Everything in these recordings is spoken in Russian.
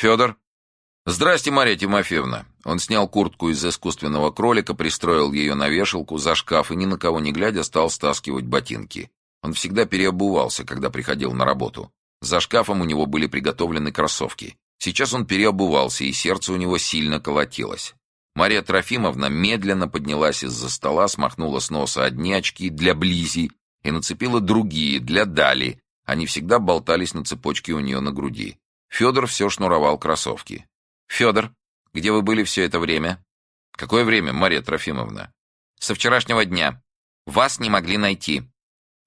Федор?» «Здрасте, Мария Тимофеевна». Он снял куртку из искусственного кролика, пристроил ее на вешалку за шкаф и, ни на кого не глядя, стал стаскивать ботинки. Он всегда переобувался, когда приходил на работу. За шкафом у него были приготовлены кроссовки. Сейчас он переобувался, и сердце у него сильно колотилось. Мария Трофимовна медленно поднялась из-за стола, смахнула с носа одни очки для Близи и нацепила другие для Дали. Они всегда болтались на цепочке у нее на груди. Федор все шнуровал кроссовки. «Федор, где вы были все это время?» «Какое время, Мария Трофимовна?» «Со вчерашнего дня. Вас не могли найти».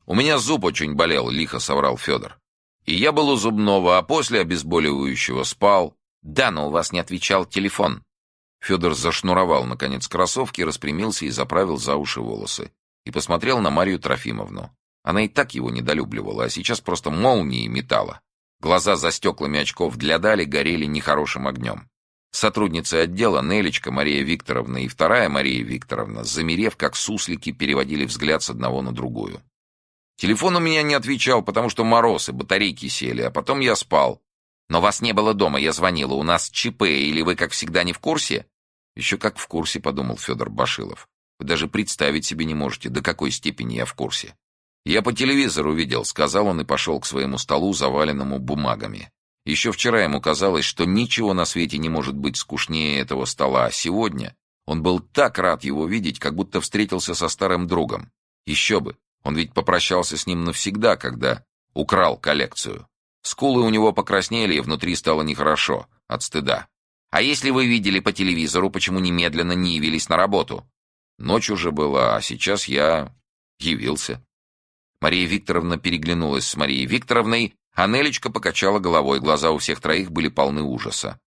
«У меня зуб очень болел», — лихо соврал Федор. «И я был у зубного, а после обезболивающего спал». «Да, но у вас не отвечал телефон». Федор зашнуровал, наконец, кроссовки, распрямился и заправил за уши волосы. И посмотрел на Марию Трофимовну. Она и так его недолюбливала, а сейчас просто молнией метала. Глаза за стеклами очков для Дали горели нехорошим огнем. Сотрудницы отдела Нелечка, Мария Викторовна и вторая Мария Викторовна, замерев, как суслики, переводили взгляд с одного на другую. Телефон у меня не отвечал, потому что мороз и батарейки сели, а потом я спал. Но вас не было дома, я звонила, у нас ЧП, или вы, как всегда, не в курсе? Еще как в курсе, подумал Федор Башилов. Вы даже представить себе не можете, до какой степени я в курсе. Я по телевизору видел, сказал он и пошел к своему столу, заваленному бумагами. Еще вчера ему казалось, что ничего на свете не может быть скучнее этого стола, а сегодня он был так рад его видеть, как будто встретился со старым другом. Еще бы, он ведь попрощался с ним навсегда, когда украл коллекцию. Скулы у него покраснели, и внутри стало нехорошо, от стыда. «А если вы видели по телевизору, почему немедленно не явились на работу?» «Ночь уже была, а сейчас я явился». Мария Викторовна переглянулась с Марией Викторовной, а Нелечка покачала головой, глаза у всех троих были полны ужаса.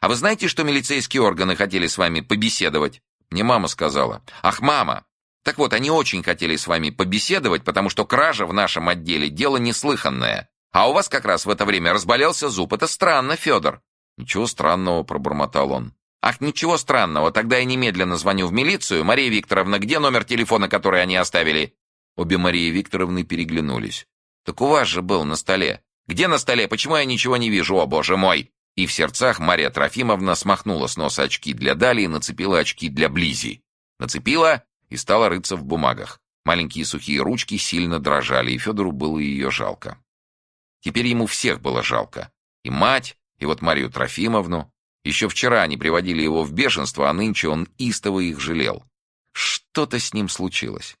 «А вы знаете, что милицейские органы хотели с вами побеседовать?» Мне мама сказала. «Ах, мама! Так вот, они очень хотели с вами побеседовать, потому что кража в нашем отделе — дело неслыханное. А у вас как раз в это время разболелся зуб. Это странно, Федор». «Ничего странного», — пробормотал он. «Ах, ничего странного. Тогда я немедленно звоню в милицию. Мария Викторовна, где номер телефона, который они оставили?» Обе Марии Викторовны переглянулись. «Так у вас же был на столе. Где на столе? Почему я ничего не вижу? О, боже мой!» И в сердцах Мария Трофимовна смахнула с носа очки для Дали и нацепила очки для Близи. Нацепила и стала рыться в бумагах. Маленькие сухие ручки сильно дрожали, и Федору было ее жалко. Теперь ему всех было жалко. И мать, и вот Марию Трофимовну. Еще вчера они приводили его в бешенство, а нынче он истово их жалел. Что-то с ним случилось.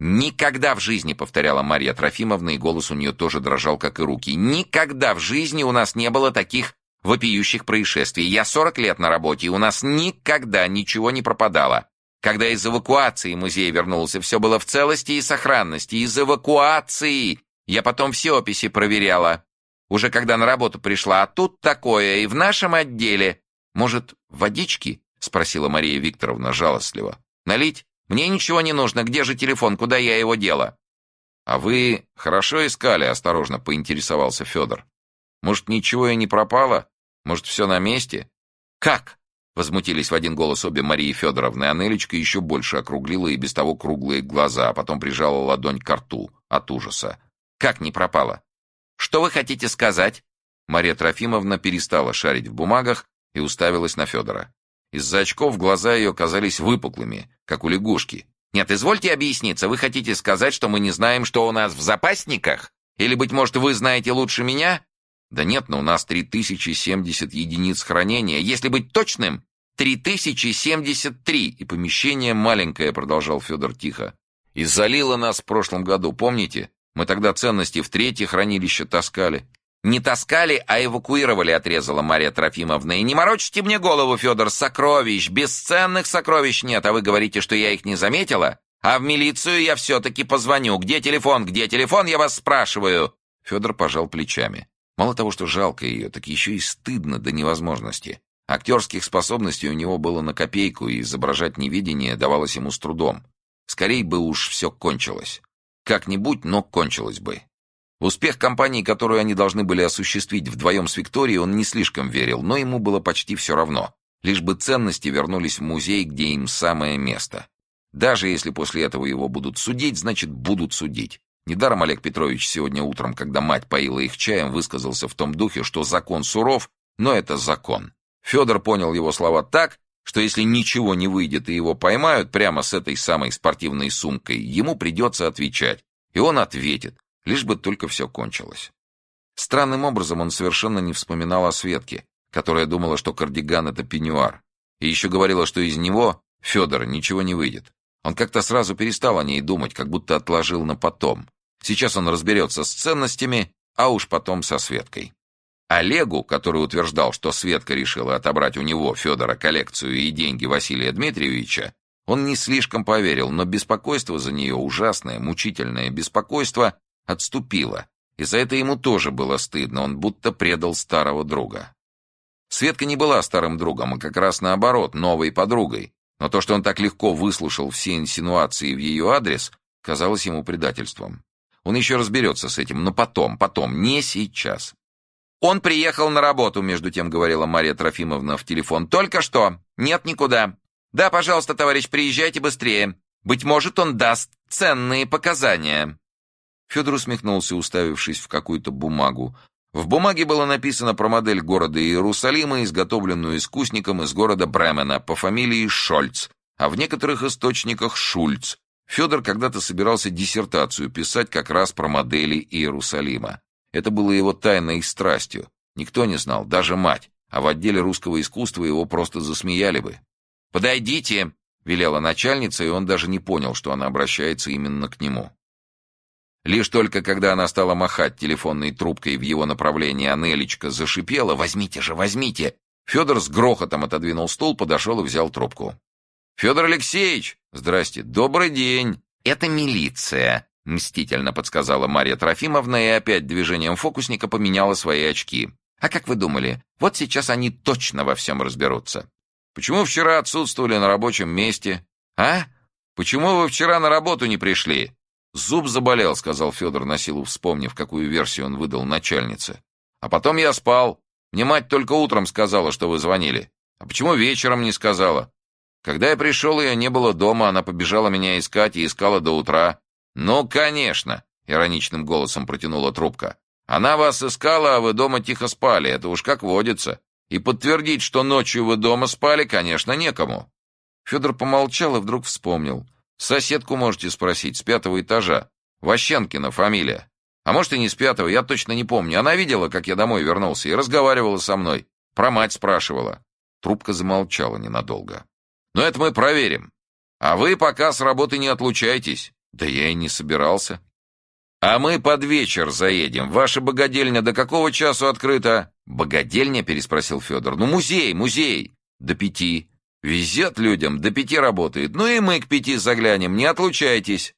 «Никогда в жизни», — повторяла Марья Трофимовна, и голос у нее тоже дрожал, как и руки, «никогда в жизни у нас не было таких вопиющих происшествий. Я 40 лет на работе, и у нас никогда ничего не пропадало. Когда из эвакуации музей вернулся, все было в целости и сохранности. Из эвакуации! Я потом все описи проверяла. Уже когда на работу пришла, а тут такое, и в нашем отделе. Может, водички?» — спросила Мария Викторовна жалостливо. «Налить?» Мне ничего не нужно. Где же телефон? Куда я его дела?» «А вы хорошо искали?» — осторожно поинтересовался Федор. «Может, ничего и не пропало? Может, все на месте?» «Как?» — возмутились в один голос обе Марии Федоровны, а Нелечка еще больше округлила и без того круглые глаза, а потом прижала ладонь к рту от ужаса. «Как не пропало?» «Что вы хотите сказать?» Мария Трофимовна перестала шарить в бумагах и уставилась на Федора. Из-за очков глаза ее казались выпуклыми, как у лягушки. «Нет, извольте объясниться, вы хотите сказать, что мы не знаем, что у нас в запасниках? Или, быть может, вы знаете лучше меня?» «Да нет, но у нас 3070 единиц хранения. Если быть точным, 3073, и помещение маленькое», — продолжал Федор тихо. «И залило нас в прошлом году, помните? Мы тогда ценности в третье хранилище таскали. «Не таскали, а эвакуировали», — отрезала Мария Трофимовна. «И не морочите мне голову, Федор, сокровищ, бесценных сокровищ нет, а вы говорите, что я их не заметила? А в милицию я все-таки позвоню. Где телефон, где телефон, я вас спрашиваю?» Федор пожал плечами. Мало того, что жалко ее, так еще и стыдно до невозможности. Актерских способностей у него было на копейку, и изображать невидение давалось ему с трудом. Скорей бы уж все кончилось. Как-нибудь, но кончилось бы. Успех компании, которую они должны были осуществить вдвоем с Викторией, он не слишком верил, но ему было почти все равно. Лишь бы ценности вернулись в музей, где им самое место. Даже если после этого его будут судить, значит, будут судить. Недаром Олег Петрович сегодня утром, когда мать поила их чаем, высказался в том духе, что закон суров, но это закон. Федор понял его слова так, что если ничего не выйдет и его поймают прямо с этой самой спортивной сумкой, ему придется отвечать. И он ответит, лишь бы только все кончилось. Странным образом он совершенно не вспоминал о Светке, которая думала, что кардиган — это пеньюар, и еще говорила, что из него, Федора, ничего не выйдет. Он как-то сразу перестал о ней думать, как будто отложил на потом. Сейчас он разберется с ценностями, а уж потом со Светкой. Олегу, который утверждал, что Светка решила отобрать у него, Федора, коллекцию и деньги Василия Дмитриевича, он не слишком поверил, но беспокойство за нее, ужасное, мучительное беспокойство, отступило. И за это ему тоже было стыдно, он будто предал старого друга. Светка не была старым другом, а как раз наоборот, новой подругой. Но то, что он так легко выслушал все инсинуации в ее адрес, казалось ему предательством. Он еще разберется с этим, но потом, потом, не сейчас. «Он приехал на работу», — между тем говорила Мария Трофимовна в телефон. «Только что. Нет никуда. Да, пожалуйста, товарищ, приезжайте быстрее. Быть может, он даст ценные показания». Федор усмехнулся, уставившись в какую-то бумагу. В бумаге было написано про модель города Иерусалима, изготовленную искусником из города Бремена по фамилии Шольц, а в некоторых источниках Шульц. Федор когда-то собирался диссертацию писать как раз про модели Иерусалима. Это было его тайной страстью. Никто не знал, даже мать, а в отделе русского искусства его просто засмеяли бы. «Подойдите!» — велела начальница, и он даже не понял, что она обращается именно к нему. Лишь только когда она стала махать телефонной трубкой в его направлении, а Нелечка зашипела «Возьмите же, возьмите!» Федор с грохотом отодвинул стул, подошел и взял трубку. «Федор Алексеевич! Здрасте! Добрый день! Это милиция!» — мстительно подсказала Мария Трофимовна и опять движением фокусника поменяла свои очки. «А как вы думали, вот сейчас они точно во всем разберутся. Почему вчера отсутствовали на рабочем месте? А? Почему вы вчера на работу не пришли?» «Зуб заболел», — сказал Федор на силу, вспомнив, какую версию он выдал начальнице. «А потом я спал. Мне мать только утром сказала, что вы звонили. А почему вечером не сказала? Когда я пришел, ее не было дома, она побежала меня искать и искала до утра. «Ну, конечно!» — ироничным голосом протянула трубка. «Она вас искала, а вы дома тихо спали, это уж как водится. И подтвердить, что ночью вы дома спали, конечно, некому». Федор помолчал и вдруг вспомнил. «Соседку можете спросить, с пятого этажа. Ващенкина фамилия. А может и не с пятого, я точно не помню. Она видела, как я домой вернулся, и разговаривала со мной. Про мать спрашивала». Трубка замолчала ненадолго. «Но это мы проверим. А вы пока с работы не отлучайтесь. Да я и не собирался. А мы под вечер заедем. Ваша богадельня до какого часу открыта? Богадельня? Переспросил Федор. Ну, музей, музей. До пяти. Везет людям, до пяти работает. Ну и мы к пяти заглянем, не отлучайтесь.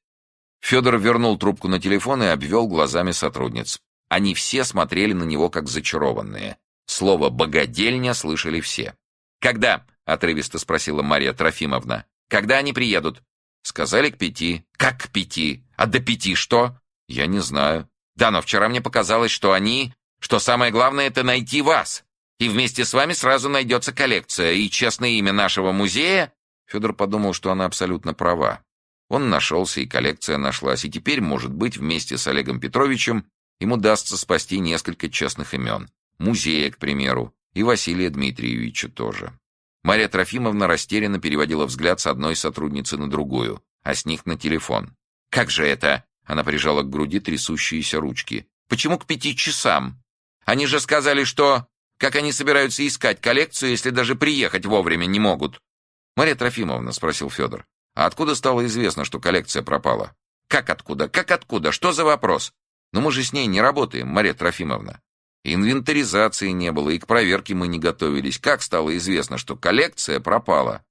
Федор вернул трубку на телефон и обвел глазами сотрудниц. Они все смотрели на него, как зачарованные. Слово «богадельня» слышали все. «Когда?» — отрывисто спросила Мария Трофимовна. «Когда они приедут?» Сказали к пяти. Как к пяти? А до пяти что? Я не знаю. Да, но вчера мне показалось, что они... Что самое главное — это найти вас. И вместе с вами сразу найдется коллекция. И честное имя нашего музея... Федор подумал, что она абсолютно права. Он нашелся, и коллекция нашлась. И теперь, может быть, вместе с Олегом Петровичем ему удастся спасти несколько честных имен. Музея, к примеру, и Василия Дмитриевича тоже. Мария Трофимовна растерянно переводила взгляд с одной сотрудницы на другую, а с них на телефон. «Как же это?» — она прижала к груди трясущиеся ручки. «Почему к пяти часам? Они же сказали, что... Как они собираются искать коллекцию, если даже приехать вовремя не могут?» «Мария Трофимовна», — спросил Федор, «а откуда стало известно, что коллекция пропала?» «Как откуда? Как откуда? Что за вопрос?» «Но мы же с ней не работаем, Мария Трофимовна. Инвентаризации не было, и к проверке мы не готовились. Как стало известно, что коллекция пропала?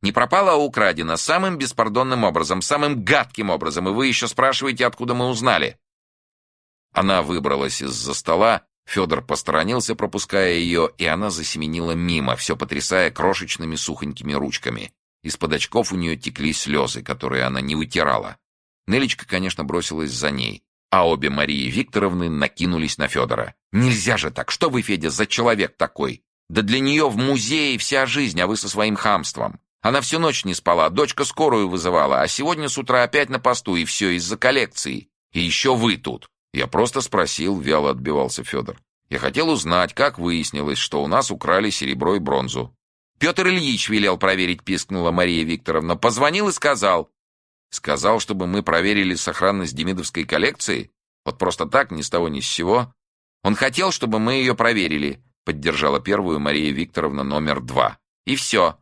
Не пропала, а украдена самым беспардонным образом, самым гадким образом, и вы еще спрашиваете, откуда мы узнали. Она выбралась из-за стола, Федор посторонился, пропуская ее, и она засеменила мимо, все потрясая крошечными сухонькими ручками. Из-под очков у нее текли слезы, которые она не вытирала. Нелечка, конечно, бросилась за ней а обе Марии Викторовны накинулись на Федора. «Нельзя же так! Что вы, Федя, за человек такой? Да для нее в музее вся жизнь, а вы со своим хамством. Она всю ночь не спала, дочка скорую вызывала, а сегодня с утра опять на посту, и все из-за коллекции. И еще вы тут!» «Я просто спросил», — вяло отбивался Федор. Я хотел узнать, как выяснилось, что у нас украли серебро и бронзу. Петр Ильич велел проверить, пискнула Мария Викторовна. Позвонил и сказал. Сказал, чтобы мы проверили сохранность демидовской коллекции? Вот просто так, ни с того ни с сего? Он хотел, чтобы мы ее проверили, поддержала первую Мария Викторовна номер два. И все.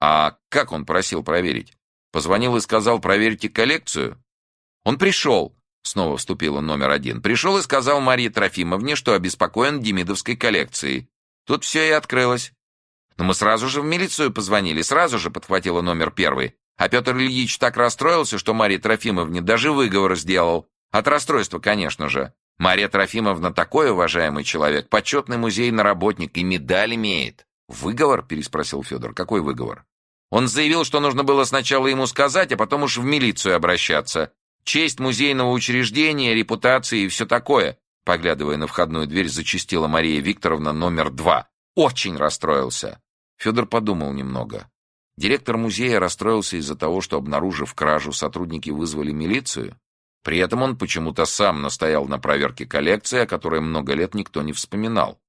А как он просил проверить? Позвонил и сказал, проверьте коллекцию? Он пришел, снова вступила номер один. Пришел и сказал Марии Трофимовне, что обеспокоен демидовской коллекцией. Тут все и открылось. Но мы сразу же в милицию позвонили, сразу же подхватила номер первый. А Петр Ильич так расстроился, что Марии Трофимовне даже выговор сделал. От расстройства, конечно же. Мария Трофимовна такой уважаемый человек, почетный музейный работник и медаль имеет. «Выговор?» — переспросил Федор. «Какой выговор?» Он заявил, что нужно было сначала ему сказать, а потом уж в милицию обращаться. Честь музейного учреждения, репутация и все такое. Поглядывая на входную дверь, зачастила Мария Викторовна номер два. Очень расстроился. Федор подумал немного. Директор музея расстроился из-за того, что, обнаружив кражу, сотрудники вызвали милицию. При этом он почему-то сам настоял на проверке коллекции, о которой много лет никто не вспоминал.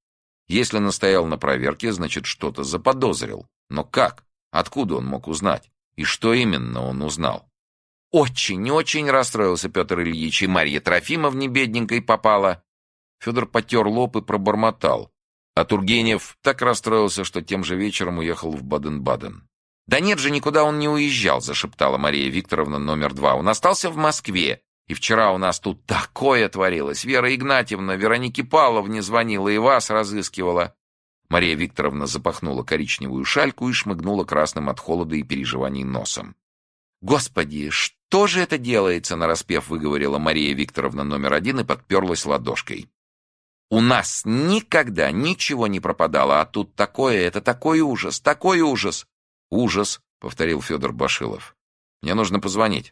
Если настоял на проверке, значит, что-то заподозрил. Но как? Откуда он мог узнать? И что именно он узнал? Очень-очень расстроился Петр Ильич, и Марья Трофимовна бедненькой попала. Федор потер лоб и пробормотал. А Тургенев так расстроился, что тем же вечером уехал в Баден-Баден. «Да нет же, никуда он не уезжал», — зашептала Мария Викторовна номер два. «Он остался в Москве. И вчера у нас тут такое творилось. Вера Игнатьевна Веронике Павловне звонила и вас разыскивала». Мария Викторовна запахнула коричневую шальку и шмыгнула красным от холода и переживаний носом. «Господи, что же это делается?» — нараспев выговорила Мария Викторовна номер один и подперлась ладошкой. «У нас никогда ничего не пропадало, а тут такое, это такой ужас, такой ужас!» «Ужас», — повторил Федор Башилов. «Мне нужно позвонить».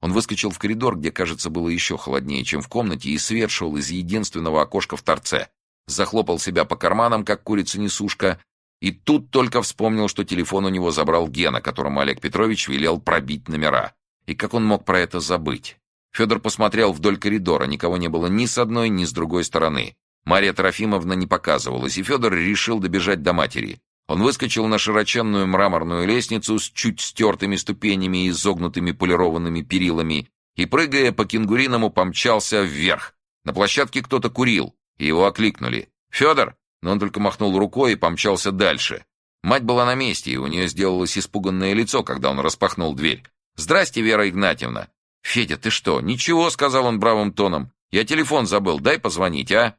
Он выскочил в коридор, где, кажется, было еще холоднее, чем в комнате, и свет шел из единственного окошка в торце. Захлопал себя по карманам, как курица-несушка, и тут только вспомнил, что телефон у него забрал Гена, которому Олег Петрович велел пробить номера. И как он мог про это забыть? Федор посмотрел вдоль коридора, никого не было ни с одной, ни с другой стороны. Мария Трофимовна не показывалась, и Федор решил добежать до матери. Он выскочил на широченную мраморную лестницу с чуть стертыми ступенями и изогнутыми полированными перилами и, прыгая по кенгуриному, помчался вверх. На площадке кто-то курил, и его окликнули. «Федор!» Но он только махнул рукой и помчался дальше. Мать была на месте, и у нее сделалось испуганное лицо, когда он распахнул дверь. «Здрасте, Вера Игнатьевна!» «Федя, ты что?» «Ничего», — сказал он бравым тоном. «Я телефон забыл, дай позвонить, а?»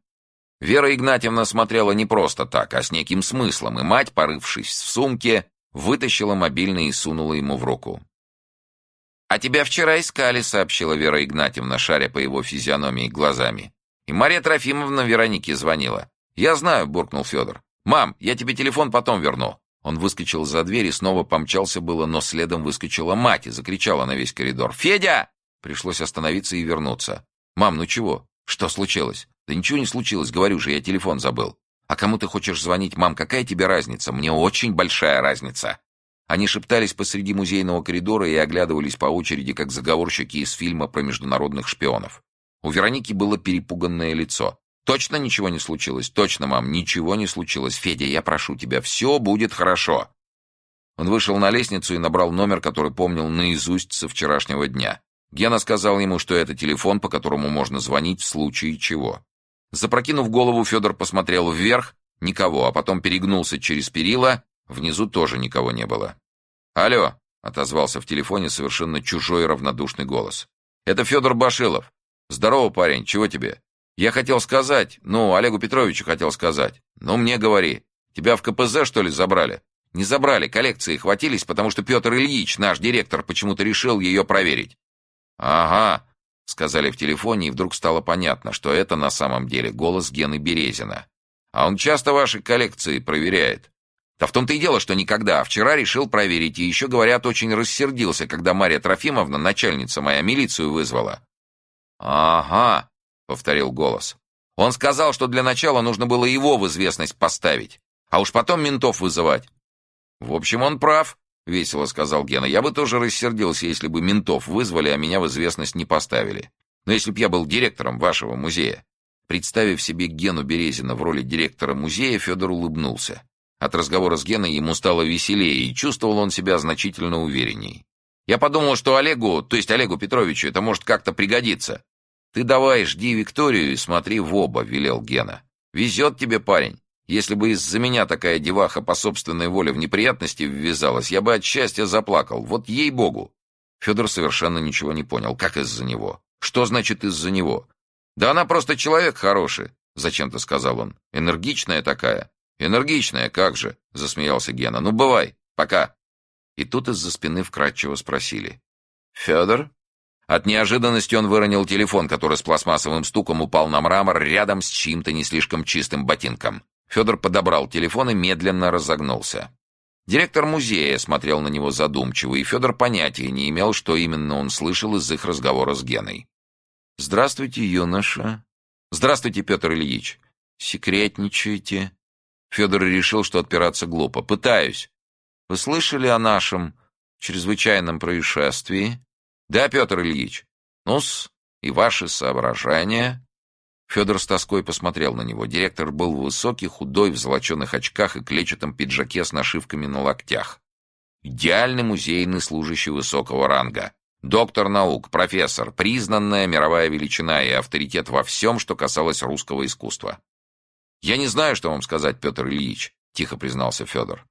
Вера Игнатьевна смотрела не просто так, а с неким смыслом, и мать, порывшись в сумке, вытащила мобильный и сунула ему в руку. «А тебя вчера искали», — сообщила Вера Игнатьевна, шаря по его физиономии глазами. «И Мария Трофимовна Веронике звонила». «Я знаю», — буркнул Федор. «Мам, я тебе телефон потом верну». Он выскочил за дверь и снова помчался было, но следом выскочила мать и закричала на весь коридор. «Федя!» Пришлось остановиться и вернуться. «Мам, ну чего? Что случилось?» «Да ничего не случилось, говорю же, я телефон забыл». «А кому ты хочешь звонить, мам? Какая тебе разница? Мне очень большая разница». Они шептались посреди музейного коридора и оглядывались по очереди, как заговорщики из фильма про международных шпионов. У Вероники было перепуганное лицо. «Точно ничего не случилось? Точно, мам, ничего не случилось. Федя, я прошу тебя, все будет хорошо». Он вышел на лестницу и набрал номер, который помнил наизусть со вчерашнего дня. Гена сказал ему, что это телефон, по которому можно звонить в случае чего. Запрокинув голову, Федор посмотрел вверх, никого, а потом перегнулся через перила, внизу тоже никого не было. «Алло!» — отозвался в телефоне совершенно чужой равнодушный голос. «Это Федор Башилов. Здорово, парень, чего тебе?» «Я хотел сказать, ну, Олегу Петровичу хотел сказать. Ну, мне говори, тебя в КПЗ, что ли, забрали?» «Не забрали, коллекции хватились, потому что Петр Ильич, наш директор, почему-то решил ее проверить». «Ага, Сказали в телефоне, и вдруг стало понятно, что это на самом деле голос Гены Березина. А он часто ваши коллекции проверяет. Да в том-то и дело, что никогда. Вчера решил проверить, и еще, говорят, очень рассердился, когда Мария Трофимовна, начальница моя, милицию вызвала. «Ага», — повторил голос. «Он сказал, что для начала нужно было его в известность поставить, а уж потом ментов вызывать». «В общем, он прав», — весело сказал Гена. «Я бы тоже рассердился, если бы ментов вызвали, а меня в известность не поставили. Но если б я был директором вашего музея. Представив себе Гену Березина в роли директора музея, Федор улыбнулся. От разговора с Геной ему стало веселее, и чувствовал он себя значительно уверенней. «Я подумал, что Олегу, то есть Олегу Петровичу, это может как-то пригодиться». «Ты давай жди Викторию и смотри в оба», — велел Гена. «Везет тебе, парень. Если бы из-за меня такая деваха по собственной воле в неприятности ввязалась, я бы от счастья заплакал. Вот ей-богу!» Федор совершенно ничего не понял. Как из-за него? Что значит из-за него? «Да она просто человек хороший», — зачем-то сказал он. «Энергичная такая». «Энергичная, как же», — засмеялся Гена. «Ну, бывай. Пока». И тут из-за спины вкратчиво спросили. «Федор?» От неожиданности он выронил телефон, который с пластмассовым стуком упал на мрамор рядом с чьим-то не слишком чистым ботинком. Федор подобрал телефон и медленно разогнулся. Директор музея смотрел на него задумчиво, и Федор понятия не имел, что именно он слышал из их разговора с Геной. «Здравствуйте, юноша». «Здравствуйте, Петр Ильич». «Секретничаете?» Федор решил, что отпираться глупо. «Пытаюсь». «Вы слышали о нашем чрезвычайном происшествии?» «Да, Петр Ильич». «Ну-с, и ваши соображения?» Федор с тоской посмотрел на него. Директор был высокий, худой, в золоченых очках и клетчатом пиджаке с нашивками на локтях. Идеальный музейный служащий высокого ранга. Доктор наук, профессор, признанная мировая величина и авторитет во всем, что касалось русского искусства. «Я не знаю, что вам сказать, Петр Ильич», — тихо признался Федор.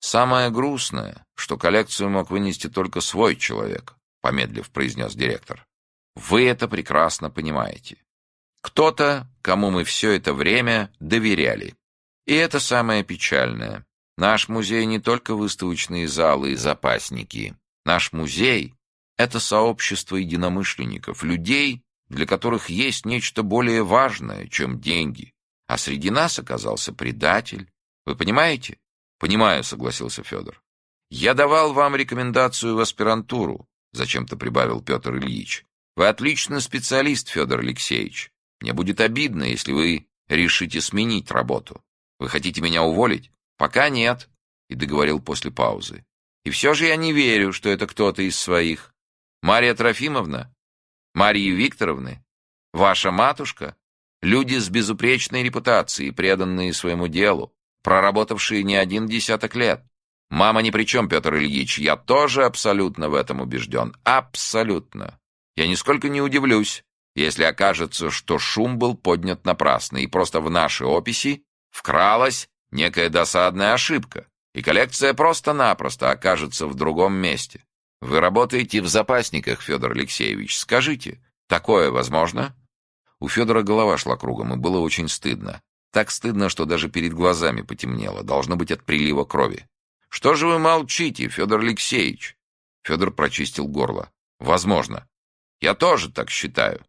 «Самое грустное, что коллекцию мог вынести только свой человек», — помедлив произнес директор. «Вы это прекрасно понимаете. Кто-то, кому мы все это время доверяли. И это самое печальное. Наш музей не только выставочные залы и запасники. Наш музей это сообщество единомышленников, людей, для которых есть нечто более важное, чем деньги. А среди нас оказался предатель. Вы понимаете? Понимаю, согласился Федор. Я давал вам рекомендацию в аспирантуру, зачем-то прибавил Петр Ильич. Вы отличный специалист, Федор Алексеевич. Мне будет обидно, если вы решите сменить работу. Вы хотите меня уволить? Пока нет, и договорил после паузы. И все же я не верю, что это кто-то из своих. Мария Трофимовна? Марии Викторовны? Ваша матушка? Люди с безупречной репутацией, преданные своему делу, проработавшие не один десяток лет. Мама ни при чем, Петр Ильич, я тоже абсолютно в этом убежден. Абсолютно. Я нисколько не удивлюсь, если окажется, что шум был поднят напрасно, и просто в нашей описи вкралась некая досадная ошибка, и коллекция просто-напросто окажется в другом месте. Вы работаете в запасниках, Федор Алексеевич. Скажите, такое возможно? У Федора голова шла кругом, и было очень стыдно. Так стыдно, что даже перед глазами потемнело. Должно быть от прилива крови. Что же вы молчите, Федор Алексеевич? Федор прочистил горло. Возможно. Я тоже так считаю.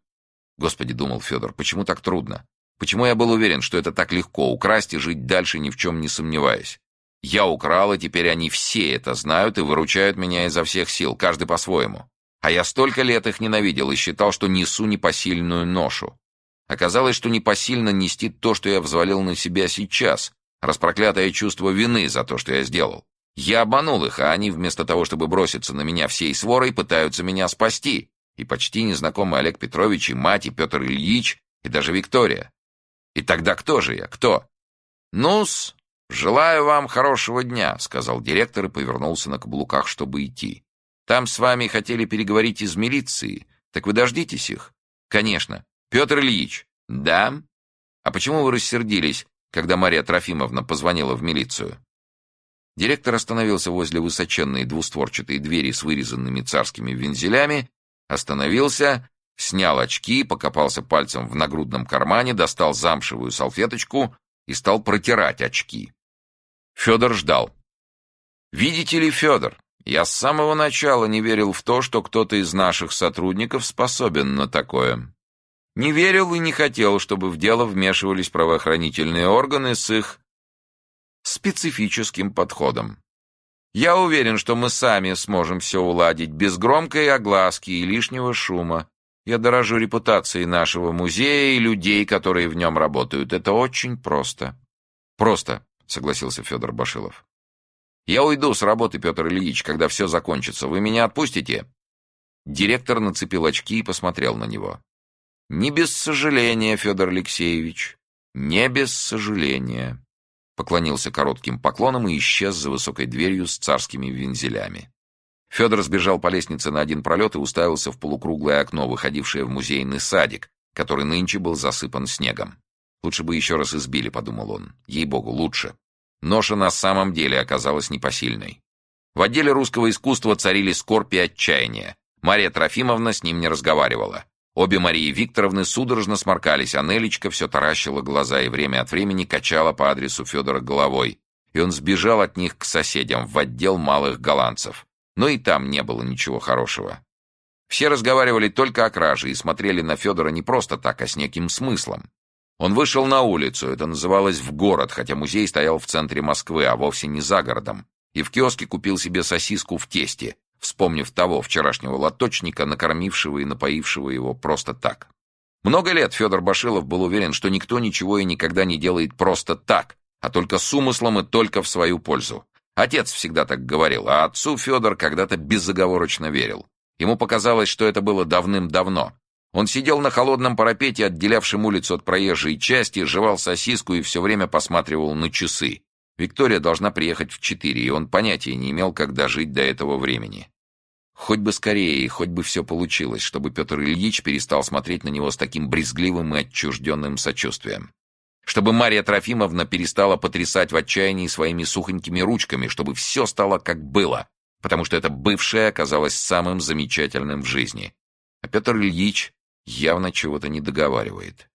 Господи, думал Федор, почему так трудно? Почему я был уверен, что это так легко, украсть и жить дальше, ни в чем не сомневаясь? Я украл, и теперь они все это знают и выручают меня изо всех сил, каждый по-своему. А я столько лет их ненавидел и считал, что несу непосильную ношу. Оказалось, что непосильно нести то, что я взвалил на себя сейчас, распроклятое чувство вины за то, что я сделал. Я обманул их, а они вместо того, чтобы броситься на меня всей сворой, пытаются меня спасти. И почти незнакомый Олег Петрович, и мать, и Петр Ильич, и даже Виктория. И тогда кто же я? Кто? Ну-с, «Желаю вам хорошего дня», — сказал директор и повернулся на каблуках, чтобы идти. «Там с вами хотели переговорить из милиции. Так вы дождитесь их?» «Конечно. Петр Ильич». «Да?» «А почему вы рассердились, когда Мария Трофимовна позвонила в милицию?» Директор остановился возле высоченной двустворчатой двери с вырезанными царскими вензелями, остановился, снял очки, покопался пальцем в нагрудном кармане, достал замшевую салфеточку и стал протирать очки. Федор ждал. «Видите ли, Федор, я с самого начала не верил в то, что кто-то из наших сотрудников способен на такое. Не верил и не хотел, чтобы в дело вмешивались правоохранительные органы с их специфическим подходом. Я уверен, что мы сами сможем все уладить без громкой огласки и лишнего шума. Я дорожу репутацией нашего музея и людей, которые в нем работают. Это очень просто. Просто согласился Федор Башилов. «Я уйду с работы, Петр Ильич, когда все закончится. Вы меня отпустите?» Директор нацепил очки и посмотрел на него. «Не без сожаления, Федор Алексеевич, не без сожаления», поклонился коротким поклоном и исчез за высокой дверью с царскими вензелями. Федор сбежал по лестнице на один пролет и уставился в полукруглое окно, выходившее в музейный садик, который нынче был засыпан снегом. «Лучше бы еще раз избили», — подумал он. «Ей-богу, лучше». Ноша на самом деле оказалась непосильной. В отделе русского искусства царили скорбь и отчаяние. Мария Трофимовна с ним не разговаривала. Обе Марии Викторовны судорожно сморкались, а Нелечка все таращила глаза и время от времени качала по адресу Федора головой. И он сбежал от них к соседям, в отдел малых голландцев. Но и там не было ничего хорошего. Все разговаривали только о краже и смотрели на Федора не просто так, а с неким смыслом. Он вышел на улицу, это называлось в город, хотя музей стоял в центре Москвы, а вовсе не за городом, и в киоске купил себе сосиску в тесте, вспомнив того вчерашнего лоточника, накормившего и напоившего его просто так. Много лет Федор Башилов был уверен, что никто ничего и никогда не делает просто так, а только с умыслом и только в свою пользу. Отец всегда так говорил, а отцу Федор когда-то безоговорочно верил. Ему показалось, что это было давным-давно. Он сидел на холодном парапете, отделявшем улицу от проезжей части, жевал сосиску и все время посматривал на часы. Виктория должна приехать в четыре, и он понятия не имел, как дожить до этого времени. Хоть бы скорее, и хоть бы все получилось, чтобы Петр Ильич перестал смотреть на него с таким брезгливым и отчужденным сочувствием. Чтобы Мария Трофимовна перестала потрясать в отчаянии своими сухонькими ручками, чтобы все стало как было, потому что это бывшее оказалось самым замечательным в жизни. А Петр Ильич явно чего-то не договаривает.